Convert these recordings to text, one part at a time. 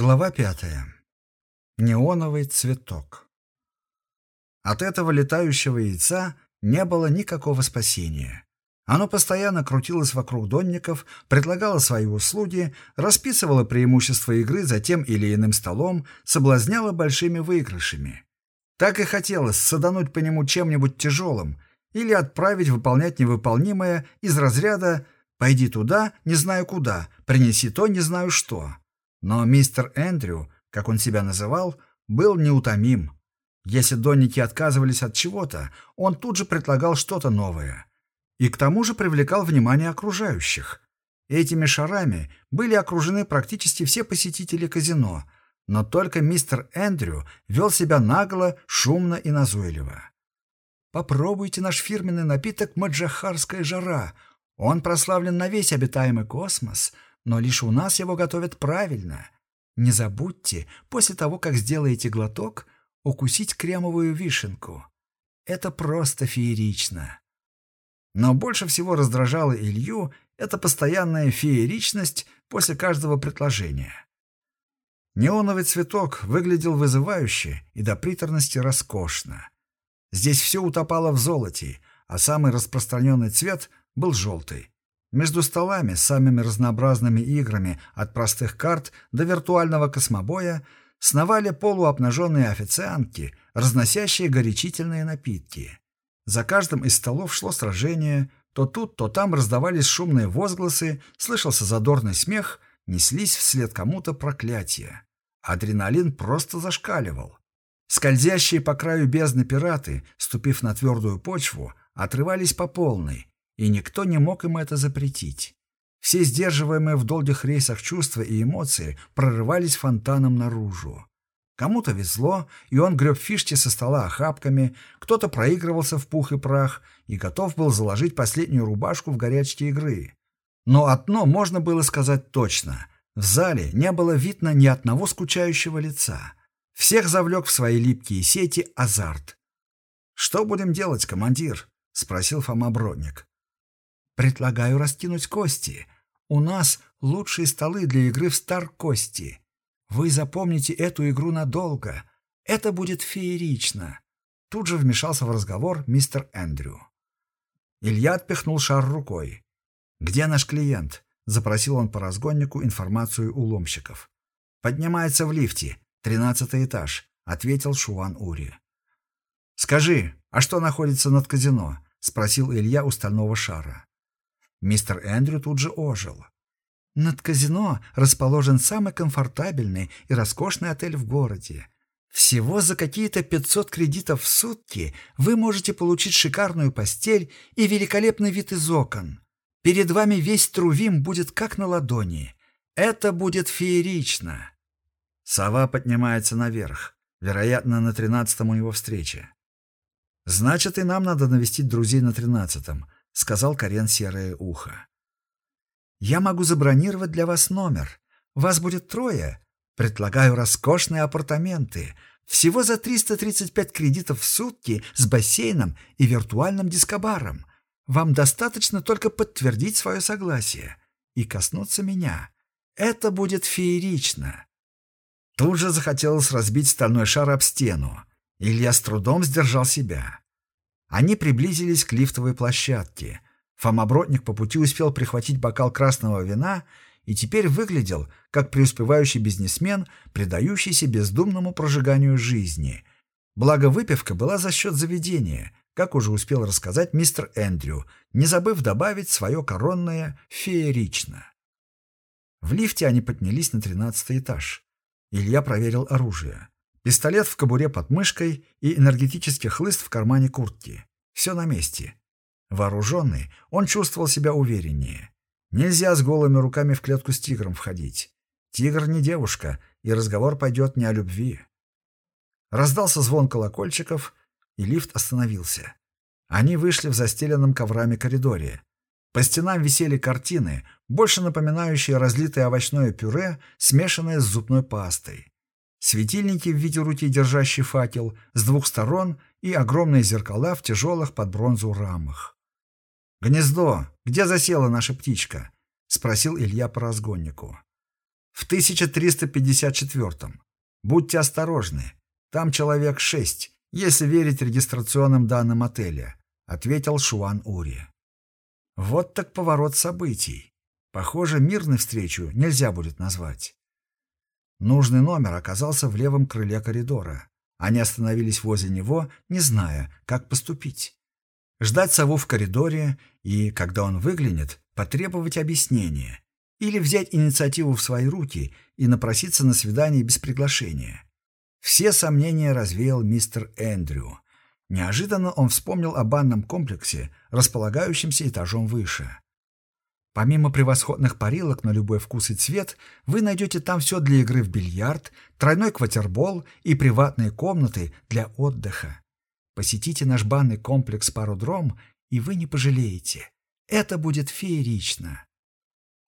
Глава пятая. Неоновый цветок. От этого летающего яйца не было никакого спасения. Оно постоянно крутилось вокруг донников, предлагало свои услуги, расписывало преимущества игры за тем или иным столом, соблазняло большими выигрышами. Так и хотелось садануть по нему чем-нибудь тяжелым или отправить выполнять невыполнимое из разряда «пойди туда, не знаю куда, принеси то, не знаю что». Но мистер Эндрю, как он себя называл, был неутомим. Если донники отказывались от чего-то, он тут же предлагал что-то новое. И к тому же привлекал внимание окружающих. Этими шарами были окружены практически все посетители казино, но только мистер Эндрю вел себя нагло, шумно и назойливо. «Попробуйте наш фирменный напиток «Маджахарская жара». Он прославлен на весь обитаемый космос — но лишь у нас его готовят правильно. Не забудьте, после того, как сделаете глоток, укусить кремовую вишенку. Это просто феерично. Но больше всего раздражало Илью эта постоянная фееричность после каждого предложения. Неоновый цветок выглядел вызывающе и до приторности роскошно. Здесь все утопало в золоте, а самый распространенный цвет был желтый. Между столами с самыми разнообразными играми от простых карт до виртуального космобоя сновали полуобнаженные официантки, разносящие горячительные напитки. За каждым из столов шло сражение, то тут, то там раздавались шумные возгласы, слышался задорный смех, неслись вслед кому-то проклятия. Адреналин просто зашкаливал. Скользящие по краю бездны пираты, ступив на твердую почву, отрывались по полной, и никто не мог им это запретить. Все сдерживаемые в долгих рейсах чувства и эмоции прорывались фонтаном наружу. Кому-то везло, и он греб фишки со стола охапками, кто-то проигрывался в пух и прах и готов был заложить последнюю рубашку в горячке игры. Но одно можно было сказать точно. В зале не было видно ни одного скучающего лица. Всех завлек в свои липкие сети азарт. «Что будем делать, командир?» — спросил Фома Бродник. Предлагаю раскинуть кости. У нас лучшие столы для игры в стар-кости. Вы запомните эту игру надолго. Это будет феерично. Тут же вмешался в разговор мистер Эндрю. Илья отпихнул шар рукой. «Где наш клиент?» — запросил он по разгоннику информацию у ломщиков. «Поднимается в лифте, тринадцатый этаж», — ответил Шуан Ури. «Скажи, а что находится над казино?» — спросил Илья у стального шара. Мистер Эндрю тут же ожил. Над казино расположен самый комфортабельный и роскошный отель в городе. Всего за какие-то 500 кредитов в сутки вы можете получить шикарную постель и великолепный вид из окон. Перед вами весь Трувим будет как на ладони. Это будет феерично. Сова поднимается наверх, вероятно, на тринадцатом у него встрече. Значит, и нам надо навестить друзей на тринадцатом, — сказал Карен серое ухо. «Я могу забронировать для вас номер. Вас будет трое. Предлагаю роскошные апартаменты. Всего за 335 кредитов в сутки с бассейном и виртуальным дискобаром. Вам достаточно только подтвердить свое согласие и коснуться меня. Это будет феерично». Тут же захотелось разбить стальной шар об стену. Илья с трудом сдержал себя. Они приблизились к лифтовой площадке. Фома Бродник по пути успел прихватить бокал красного вина и теперь выглядел, как преуспевающий бизнесмен, предающийся бездумному прожиганию жизни. Благо выпивка была за счет заведения, как уже успел рассказать мистер Эндрю, не забыв добавить свое коронное «феерично». В лифте они поднялись на тринадцатый этаж. Илья проверил оружие. Пистолет в кобуре под мышкой и энергетический хлыст в кармане куртки. Все на месте. Вооруженный, он чувствовал себя увереннее. Нельзя с голыми руками в клетку с тигром входить. Тигр не девушка, и разговор пойдет не о любви. Раздался звон колокольчиков, и лифт остановился. Они вышли в застеленном коврами коридоре. По стенам висели картины, больше напоминающие разлитое овощное пюре, смешанное с зубной пастой светильники в виде руки, держащий факел, с двух сторон и огромные зеркала в тяжелых под бронзу рамах. «Гнездо! Где засела наша птичка?» — спросил Илья по разгоннику. «В 1354-м. Будьте осторожны. Там человек шесть, если верить регистрационным данным отеля, ответил Шуан Ури. Вот так поворот событий. Похоже, мирной встречу нельзя будет назвать. Нужный номер оказался в левом крыле коридора. Они остановились возле него, не зная, как поступить. Ждать сову в коридоре и, когда он выглянет, потребовать объяснения. Или взять инициативу в свои руки и напроситься на свидание без приглашения. Все сомнения развеял мистер Эндрю. Неожиданно он вспомнил о банном комплексе, располагающемся этажом выше. Помимо превосходных парилок на любой вкус и цвет, вы найдете там все для игры в бильярд, тройной кватербол и приватные комнаты для отдыха. Посетите наш банный комплекс «Пародром», и вы не пожалеете. Это будет феерично.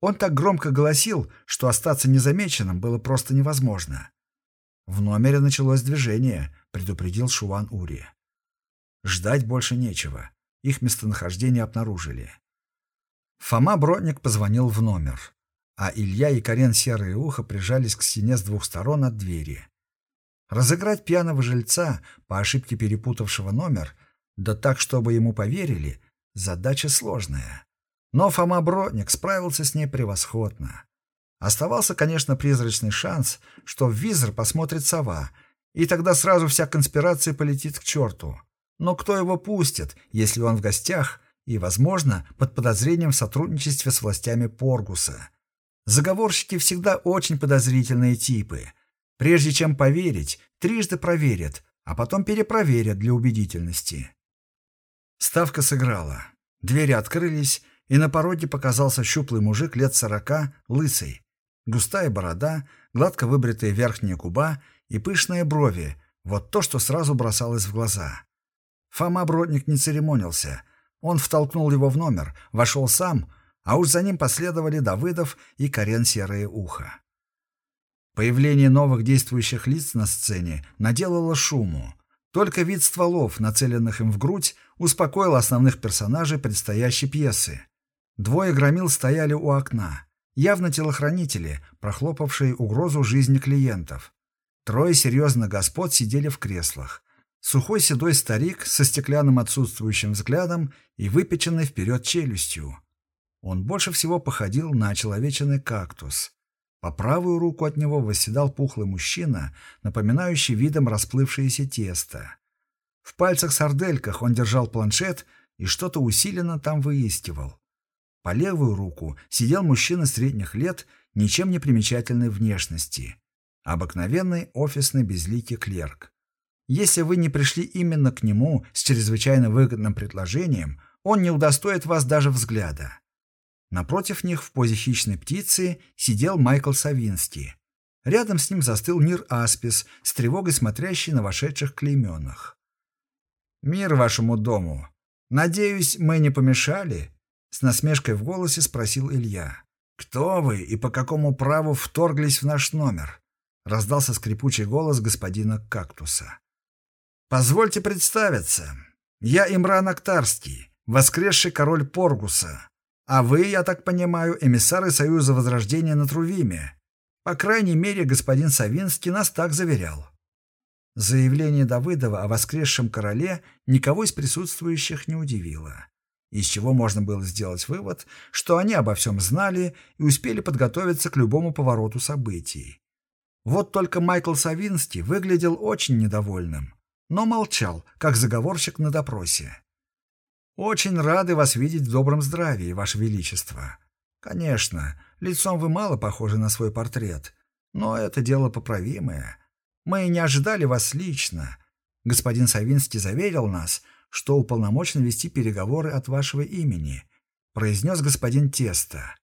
Он так громко голосил, что остаться незамеченным было просто невозможно. В номере началось движение, предупредил Шуван Ури. Ждать больше нечего. Их местонахождение обнаружили. Фома Бродник позвонил в номер, а Илья и Карен Серое Ухо прижались к стене с двух сторон от двери. Разыграть пьяного жильца, по ошибке перепутавшего номер, да так, чтобы ему поверили, задача сложная. Но Фома Бродник справился с ней превосходно. Оставался, конечно, призрачный шанс, что в визор посмотрит сова, и тогда сразу вся конспирация полетит к черту. Но кто его пустит, если он в гостях и, возможно, под подозрением в сотрудничестве с властями Поргуса. Заговорщики всегда очень подозрительные типы. Прежде чем поверить, трижды проверят, а потом перепроверят для убедительности. Ставка сыграла. Двери открылись, и на пороге показался щуплый мужик лет сорока, лысый. Густая борода, гладко выбритая верхняя губа и пышные брови — вот то, что сразу бросалось в глаза. Фома Бродник не церемонился — он втолкнул его в номер, вошел сам, а уж за ним последовали Давыдов и Карен Серое Ухо. Появление новых действующих лиц на сцене наделало шуму. Только вид стволов, нацеленных им в грудь, успокоил основных персонажей предстоящей пьесы. Двое громил стояли у окна, явно телохранители, прохлопавшие угрозу жизни клиентов. Трое серьезных господ сидели в креслах. Сухой седой старик со стеклянным отсутствующим взглядом и выпеченной вперед челюстью. Он больше всего походил на человеченый кактус. По правую руку от него восседал пухлый мужчина, напоминающий видом расплывшееся тесто. В пальцах-сардельках он держал планшет и что-то усиленно там выискивал. По левую руку сидел мужчина средних лет, ничем не примечательной внешности. Обыкновенный офисный безликий клерк. Если вы не пришли именно к нему с чрезвычайно выгодным предложением, он не удостоит вас даже взгляда. Напротив них в позе хищной птицы сидел Майкл Савинский. Рядом с ним застыл Нир Аспис, с тревогой смотрящий на вошедших клейменных. «Мир вашему дому! Надеюсь, мы не помешали?» С насмешкой в голосе спросил Илья. «Кто вы и по какому праву вторглись в наш номер?» Раздался скрипучий голос господина Кактуса. Позвольте представиться. Я Имран Актарский, воскресший король Поргуса. А вы, я так понимаю, эмиссары Союза Возрождения на Трувиме. По крайней мере, господин Савинский нас так заверял. Заявление Давыдова о воскресшем короле никого из присутствующих не удивило. Из чего можно было сделать вывод, что они обо всем знали и успели подготовиться к любому повороту событий. Вот только Майкл Савинский выглядел очень недовольным но молчал, как заговорщик на допросе. «Очень рады вас видеть в добром здравии, Ваше Величество. Конечно, лицом вы мало похожи на свой портрет, но это дело поправимое. Мы не ожидали вас лично. Господин Савинский заверил нас, что уполномочен вести переговоры от вашего имени», произнес господин Теста.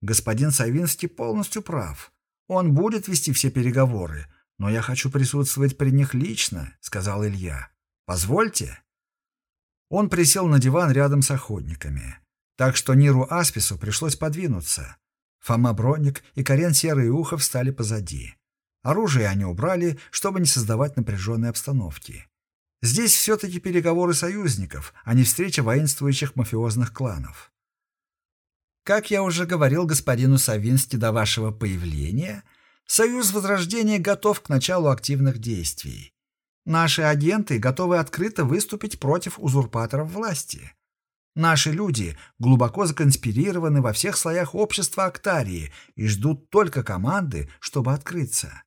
Господин Савинский полностью прав. Он будет вести все переговоры, но я хочу присутствовать при них лично», — сказал Илья. «Позвольте». Он присел на диван рядом с охотниками. Так что Ниру Аспису пришлось подвинуться. Фома Броник и Карен Серый Ухо встали позади. Оружие они убрали, чтобы не создавать напряженной обстановки. Здесь все-таки переговоры союзников, а не встреча воинствующих мафиозных кланов. Как я уже говорил господину Савинсти до вашего появления, Союз Возрождения готов к началу активных действий. Наши агенты готовы открыто выступить против узурпаторов власти. Наши люди глубоко законспирированы во всех слоях общества Актарии и ждут только команды, чтобы открыться.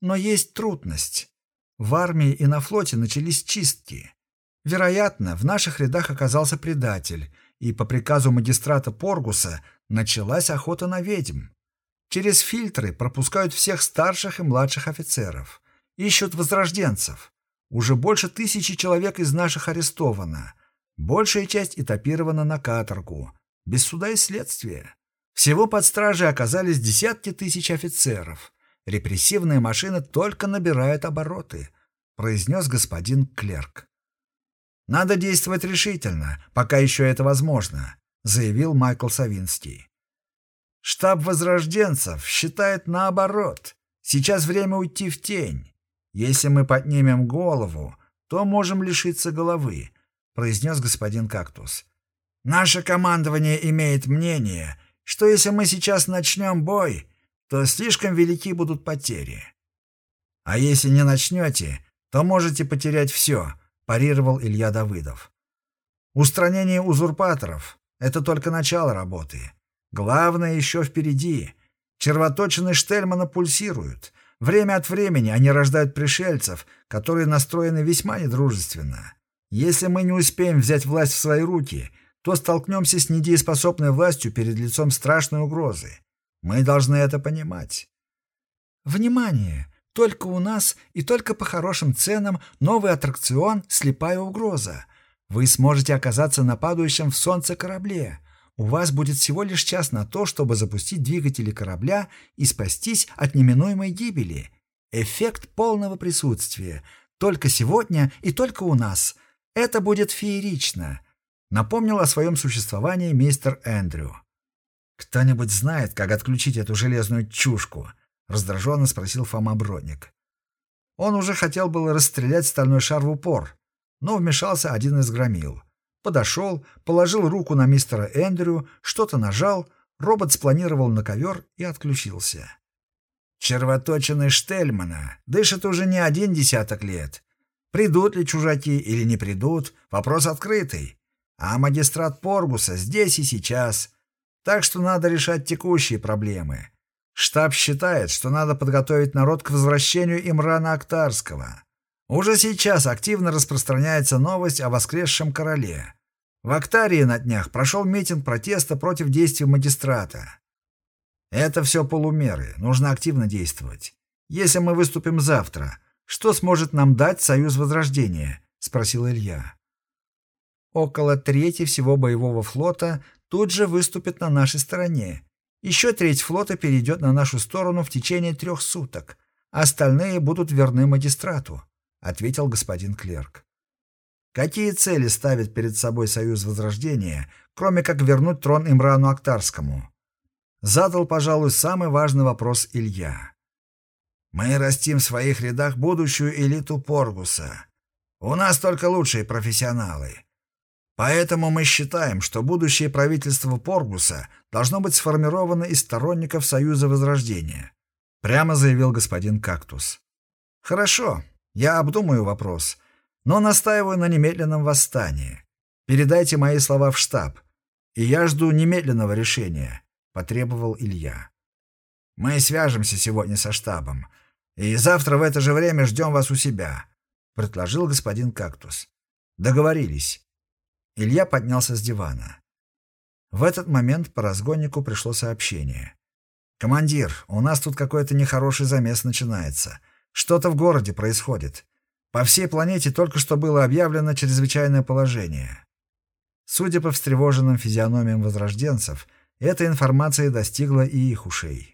Но есть трудность. В армии и на флоте начались чистки. Вероятно, в наших рядах оказался предатель, и по приказу магистрата Поргуса началась охота на ведьм. Через фильтры пропускают всех старших и младших офицеров. Ищут возрожденцев. Уже больше тысячи человек из наших арестовано. Большая часть этапирована на каторгу. Без суда и следствия. Всего под стражей оказались десятки тысяч офицеров. Репрессивная машина только набирает обороты, произнес господин Клерк. Надо действовать решительно, пока еще это возможно, заявил Майкл Савинский. Штаб возрожденцев считает наоборот. Сейчас время уйти в тень. Если мы поднимем голову, то можем лишиться головы, произнес господин Кактус. Наше командование имеет мнение, что если мы сейчас начнем бой, то слишком велики будут потери. А если не начнете, то можете потерять все, парировал Илья Давыдов. Устранение узурпаторов — это только начало работы. Главное еще впереди. Червоточины Штельмана пульсируют. Время от времени они рождают пришельцев, которые настроены весьма недружественно. Если мы не успеем взять власть в свои руки, то столкнемся с недееспособной властью перед лицом страшной угрозы. Мы должны это понимать. Внимание! Только у нас и только по хорошим ценам новый аттракцион «Слепая угроза». Вы сможете оказаться на падающем в солнце корабле. У вас будет всего лишь час на то, чтобы запустить двигатели корабля и спастись от неминуемой гибели. Эффект полного присутствия. Только сегодня и только у нас. Это будет феерично. Напомнил о своем существовании мистер Эндрю. «Кто-нибудь знает, как отключить эту железную чушку?» — раздраженно спросил Фома Бродник. Он уже хотел было расстрелять стальной шар в упор, но вмешался один из громил. Подошел, положил руку на мистера Эндрю, что-то нажал, робот спланировал на ковер и отключился. Червоточины Штельмана дышит уже не один десяток лет. Придут ли чужаки или не придут, вопрос открытый. А магистрат Поргуса здесь и сейчас. Так что надо решать текущие проблемы. Штаб считает, что надо подготовить народ к возвращению Имрана Актарского. Уже сейчас активно распространяется новость о воскресшем короле. В Актарии на днях прошел митинг протеста против действий магистрата. Это все полумеры, нужно активно действовать. Если мы выступим завтра, что сможет нам дать Союз Возрождения? спросил Илья. Около трети всего боевого флота тут же выступит на нашей стороне. Еще треть флота перейдет на нашу сторону в течение трех суток. Остальные будут верны магистрату ответил господин клерк. Какие цели ставит перед собой Союз Возрождения, кроме как вернуть трон Имрану Актарскому? Задал, пожалуй, самый важный вопрос Илья. Мы растим в своих рядах будущую элиту Поргуса. У нас только лучшие профессионалы. Поэтому мы считаем, что будущее правительство Поргуса должно быть сформировано из сторонников Союза Возрождения, прямо заявил господин Кактус. Хорошо, я обдумаю вопрос, но настаиваю на немедленном восстании. Передайте мои слова в штаб, и я жду немедленного решения», — потребовал Илья. «Мы свяжемся сегодня со штабом, и завтра в это же время ждем вас у себя», — предложил господин Кактус. «Договорились». Илья поднялся с дивана. В этот момент по разгоннику пришло сообщение. «Командир, у нас тут какой-то нехороший замес начинается. Что-то в городе происходит. По всей планете только что было объявлено чрезвычайное положение. Судя по встревоженным физиономиям возрожденцев, эта информация достигла и их ушей.